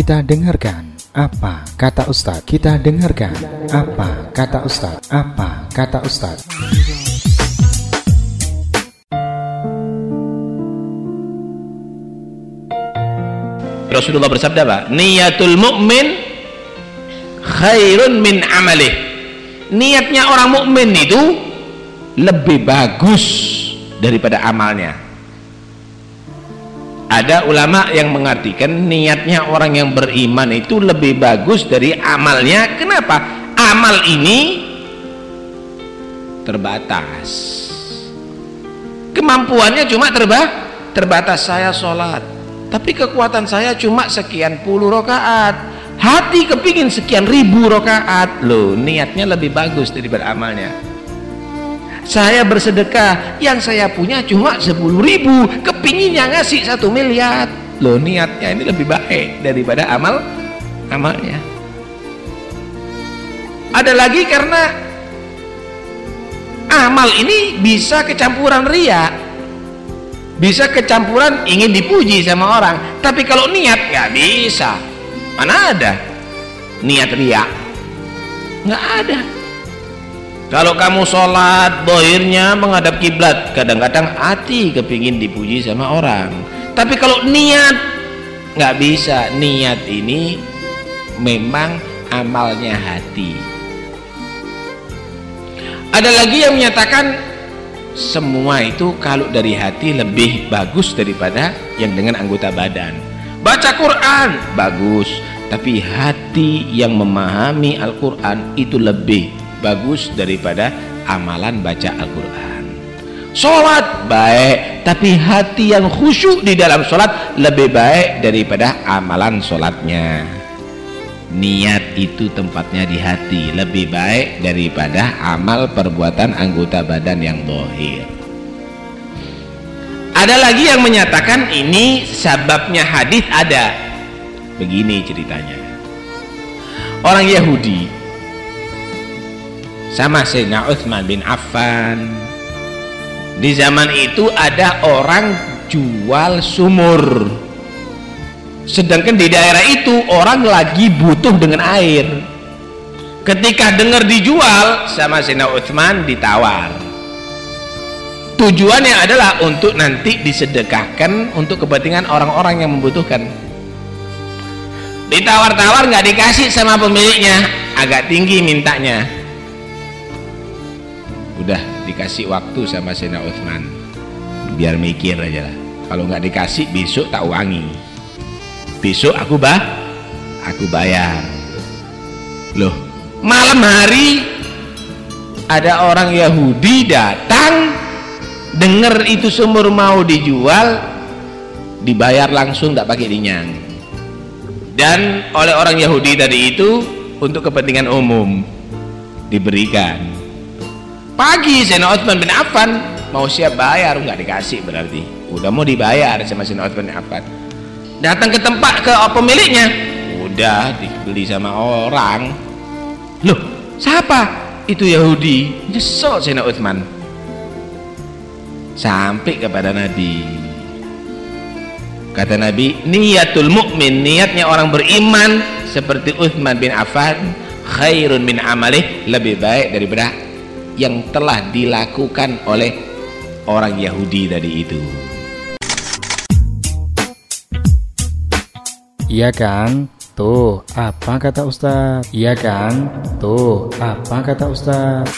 Kita dengarkan apa kata Ustadz. Kita dengarkan apa kata Ustadz. Apa kata Ustadz. Rasulullah bersabda apa? Niyatul mu'min khairun min amalih. Niatnya orang mukmin itu lebih bagus daripada amalnya. Ada ulama yang mengartikan niatnya orang yang beriman itu lebih bagus dari amalnya. Kenapa? Amal ini terbatas. Kemampuannya cuma terba terbatas saya sholat tapi kekuatan saya cuma sekian puluh rokaat hati kepingin sekian ribu rokaat loh niatnya lebih bagus daripada amalnya saya bersedekah. Yang saya punya cuma sepuluh ribu. Kepinginnya ngasih satu miliar. Loh niatnya ini lebih baik daripada amal amalnya. Ada lagi karena amal ini bisa kecampuran riak bisa kecampuran ingin dipuji sama orang. Tapi kalau niat nggak bisa. Mana ada niat riak nggak ada kalau kamu sholat bohirnya menghadap kiblat kadang-kadang hati kepingin dipuji sama orang. Tapi kalau niat nggak bisa. Niat ini memang amalnya hati. Ada lagi yang menyatakan semua itu kalau dari hati lebih bagus daripada yang dengan anggota badan. Baca Quran bagus. Tapi hati yang memahami Al-Quran itu lebih bagus daripada amalan baca Al-Quran. Sholat baik tapi hati yang khusyuk di dalam sholat lebih baik daripada amalan sholatnya. Niat itu tempatnya di hati lebih baik daripada amal perbuatan anggota badan yang dohir. Ada lagi yang menyatakan ini sebabnya hadis ada. Begini ceritanya. Orang Yahudi sama Sayyidina Uthman bin Affan. Di zaman itu ada orang jual sumur. Sedangkan di daerah itu orang lagi butuh dengan air. Ketika dengar dijual sama Sina Uthman ditawar. Tujuannya adalah untuk nanti disedekahkan untuk kepentingan orang-orang yang membutuhkan. Ditawar-tawar nggak dikasih sama pemiliknya agak tinggi mintanya udah dikasih waktu sama Sina Uthman. Biar mikir aja lah. Kalau nggak dikasih besok tak uangi besok aku bah aku bayar. Loh malam hari ada orang Yahudi datang dengar itu sumur mau dijual dibayar langsung tak pakai dinyang. Dan oleh orang Yahudi tadi itu untuk kepentingan umum diberikan pagi Sena Uthman bin Affan. Mau siap bayar? Nggak dikasih berarti. Udah mau dibayar sama Sena Uthman bin Affan. Datang ke tempat ke pemiliknya. Udah dibeli sama orang. Loh siapa? Itu Yahudi. Nyesel Sena Uthman. Sampai kepada Nabi. Kata Nabi niatul mukmin niatnya orang beriman seperti Uthman bin Affan khairun min amalih lebih baik daripada yang telah dilakukan oleh orang Yahudi tadi itu Iya kan? Tuh, apa kata Ustaz? Iya kan? Tuh, apa kata Ustaz?